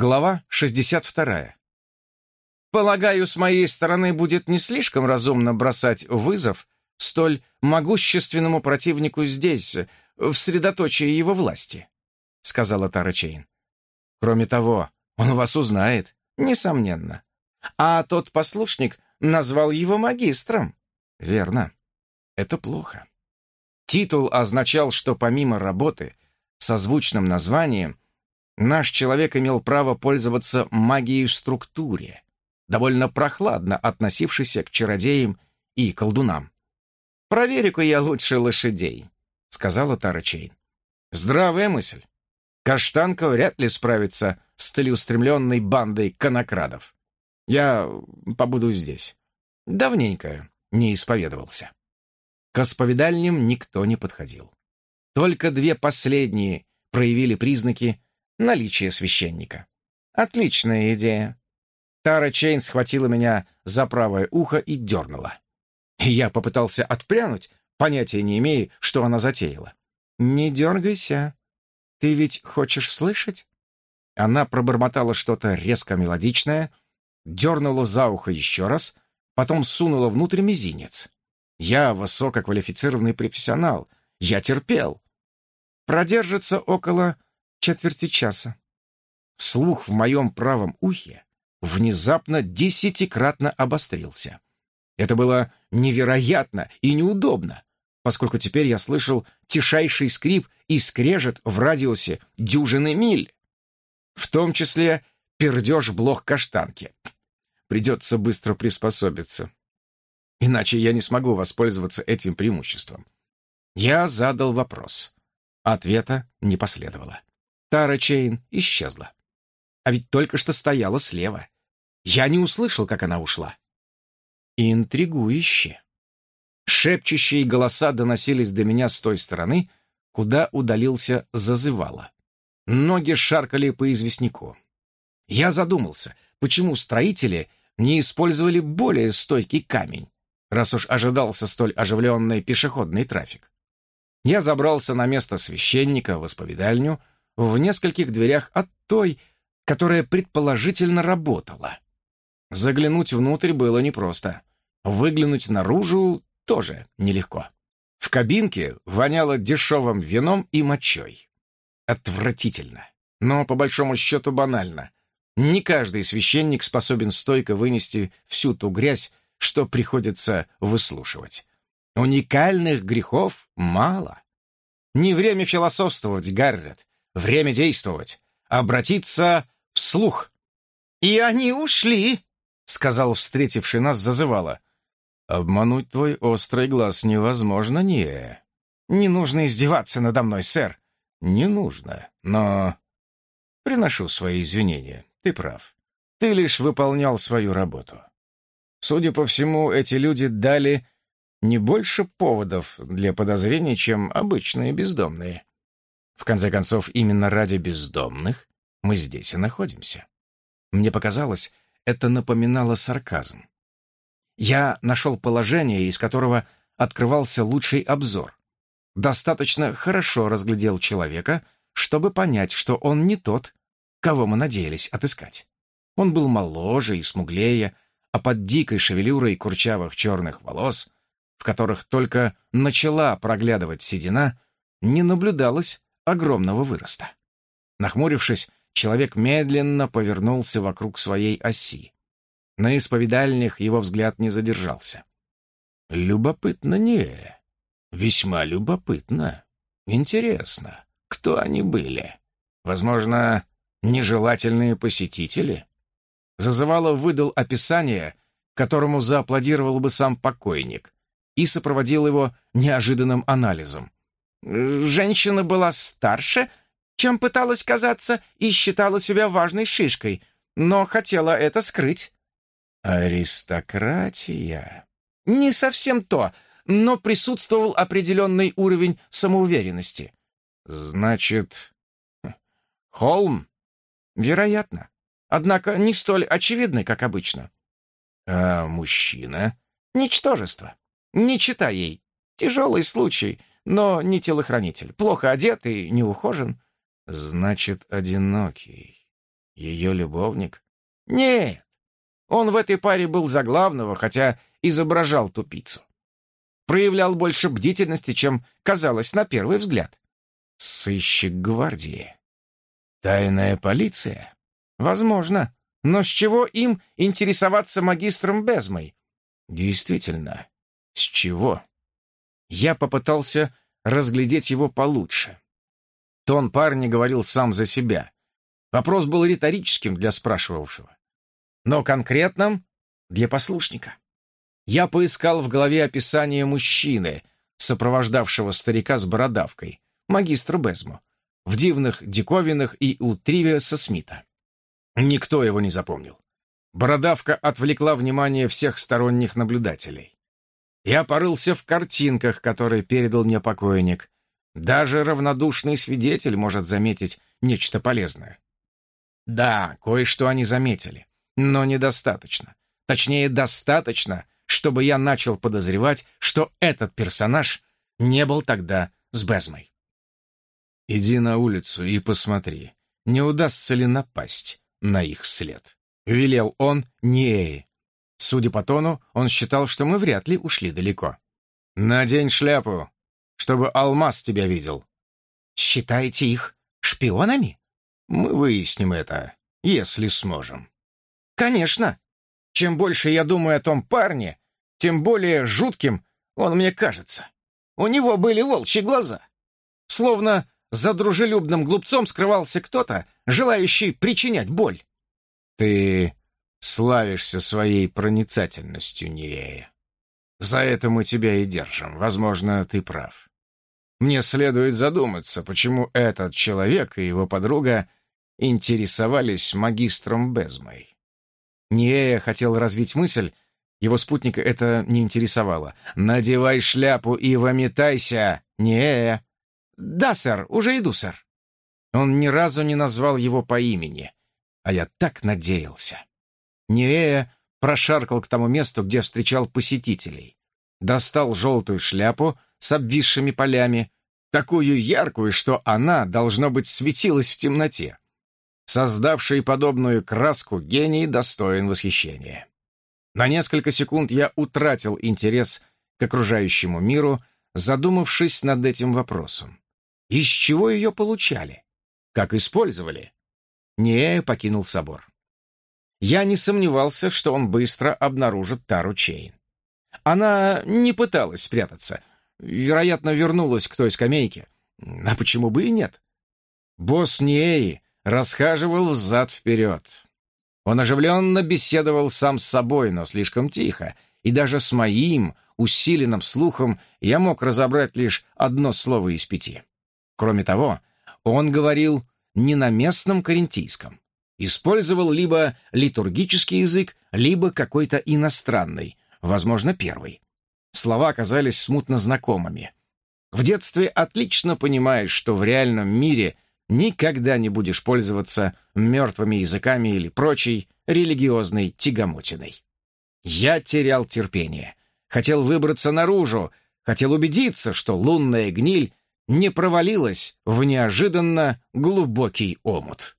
Глава 62. Полагаю, с моей стороны будет не слишком разумно бросать вызов столь могущественному противнику здесь, в средоточии его власти, сказала Тара Чейн. Кроме того, он вас узнает, несомненно. А тот послушник назвал его магистром. Верно. Это плохо. Титул означал, что помимо работы со звучным названием наш человек имел право пользоваться магией в структуре, довольно прохладно относившейся к чародеям и колдунам. «Проверю-ка я лучше лошадей», — сказала Тара Чейн. «Здравая мысль. Каштанка вряд ли справится с целеустремленной бандой конокрадов. Я побуду здесь. Давненько не исповедовался». К исповедальням никто не подходил. Только две последние проявили признаки наличие священника. Отличная идея. Тара Чейн схватила меня за правое ухо и дернула. Я попытался отпрянуть, понятия не имея, что она затеяла. «Не дергайся. Ты ведь хочешь слышать?» Она пробормотала что-то резко мелодичное, дернула за ухо еще раз, потом сунула внутрь мизинец. Я высококвалифицированный профессионал. Я терпел. Продержится около четверти часа. Слух в моем правом ухе внезапно десятикратно обострился. Это было невероятно и неудобно, поскольку теперь я слышал тишайший скрип и скрежет в радиусе дюжины миль. В том числе пердеж блох каштанки. Придется быстро приспособиться. Иначе я не смогу воспользоваться этим преимуществом. Я задал вопрос. Ответа не последовало. Тара Чейн исчезла. А ведь только что стояла слева. Я не услышал, как она ушла. Интригующе. Шепчущие голоса доносились до меня с той стороны, куда удалился зазывало. Ноги шаркали по известняку. Я задумался, почему строители не использовали более стойкий камень, раз уж ожидался столь оживленный пешеходный трафик. Я забрался на место священника в исповедальню, в нескольких дверях от той, которая предположительно работала. Заглянуть внутрь было непросто. Выглянуть наружу тоже нелегко. В кабинке воняло дешевым вином и мочой. Отвратительно. Но, по большому счету, банально. Не каждый священник способен стойко вынести всю ту грязь, что приходится выслушивать. Уникальных грехов мало. Не время философствовать, Гаррет. Время действовать. Обратиться вслух. «И они ушли», — сказал встретивший нас зазывало. «Обмануть твой острый глаз невозможно, не...» «Не нужно издеваться надо мной, сэр». «Не нужно, но...» «Приношу свои извинения. Ты прав. Ты лишь выполнял свою работу. Судя по всему, эти люди дали не больше поводов для подозрений, чем обычные бездомные. В конце концов, именно ради бездомных мы здесь и находимся. Мне показалось, это напоминало сарказм. Я нашел положение, из которого открывался лучший обзор. Достаточно хорошо разглядел человека, чтобы понять, что он не тот, кого мы надеялись отыскать. Он был моложе и смуглее, а под дикой шевелюрой курчавых черных волос, в которых только начала проглядывать седина, не наблюдалось огромного выроста. Нахмурившись, человек медленно повернулся вокруг своей оси. На исповедальных его взгляд не задержался. «Любопытно не. Весьма любопытно. Интересно, кто они были? Возможно, нежелательные посетители?» Зазывало выдал описание, которому зааплодировал бы сам покойник, и сопроводил его неожиданным анализом. Женщина была старше, чем пыталась казаться, и считала себя важной шишкой, но хотела это скрыть. Аристократия? Не совсем то, но присутствовал определенный уровень самоуверенности. Значит, Холм? Вероятно. Однако не столь очевидный, как обычно. А мужчина? Ничтожество. Не читай ей. Тяжелый случай, но не телохранитель. Плохо одет и не ухожен. Значит, одинокий. Ее любовник? Нет, он в этой паре был за главного, хотя изображал тупицу. Проявлял больше бдительности, чем казалось на первый взгляд. Сыщик гвардии. Тайная полиция? Возможно. Но с чего им интересоваться магистром Безмой? Действительно, с чего? Я попытался разглядеть его получше. Тон парня говорил сам за себя. Вопрос был риторическим для спрашивавшего, но конкретным для послушника. Я поискал в голове описание мужчины, сопровождавшего старика с бородавкой, магистра Безму, в дивных диковинах и у Тривиаса Смита. Никто его не запомнил. Бородавка отвлекла внимание всех сторонних наблюдателей. Я порылся в картинках, которые передал мне покойник. Даже равнодушный свидетель может заметить нечто полезное. Да, кое-что они заметили, но недостаточно. Точнее, достаточно, чтобы я начал подозревать, что этот персонаж не был тогда с Безмой. «Иди на улицу и посмотри, не удастся ли напасть на их след», — велел он Ниэи. Судя по тону, он считал, что мы вряд ли ушли далеко. «Надень шляпу, чтобы алмаз тебя видел». «Считаете их шпионами?» «Мы выясним это, если сможем». «Конечно. Чем больше я думаю о том парне, тем более жутким он мне кажется. У него были волчьи глаза. Словно за дружелюбным глупцом скрывался кто-то, желающий причинять боль». «Ты славишься своей проницательностью, Ниея. За это мы тебя и держим. Возможно, ты прав. Мне следует задуматься, почему этот человек и его подруга интересовались магистром Безмой. Ниея хотел развить мысль, его спутника это не интересовало. «Надевай шляпу и выметайся, Ниея!» «Да, сэр, уже иду, сэр». Он ни разу не назвал его по имени, а я так надеялся. Нерея прошаркал к тому месту, где встречал посетителей. Достал желтую шляпу с обвисшими полями, такую яркую, что она, должно быть, светилась в темноте. Создавший подобную краску гений достоин восхищения. На несколько секунд я утратил интерес к окружающему миру, задумавшись над этим вопросом. Из чего ее получали? Как использовали? Нея покинул собор. Я не сомневался, что он быстро обнаружит Тару Чейн. Она не пыталась спрятаться. Вероятно, вернулась к той скамейке. А почему бы и нет? Босс Ниэи расхаживал взад-вперед. Он оживленно беседовал сам с собой, но слишком тихо, и даже с моим усиленным слухом я мог разобрать лишь одно слово из пяти. Кроме того, он говорил не на местном карентийском использовал либо литургический язык, либо какой-то иностранный, возможно, первый. Слова оказались смутно знакомыми. В детстве отлично понимаешь, что в реальном мире никогда не будешь пользоваться мертвыми языками или прочей религиозной тягомотиной. Я терял терпение. Хотел выбраться наружу, хотел убедиться, что лунная гниль не провалилась в неожиданно глубокий омут.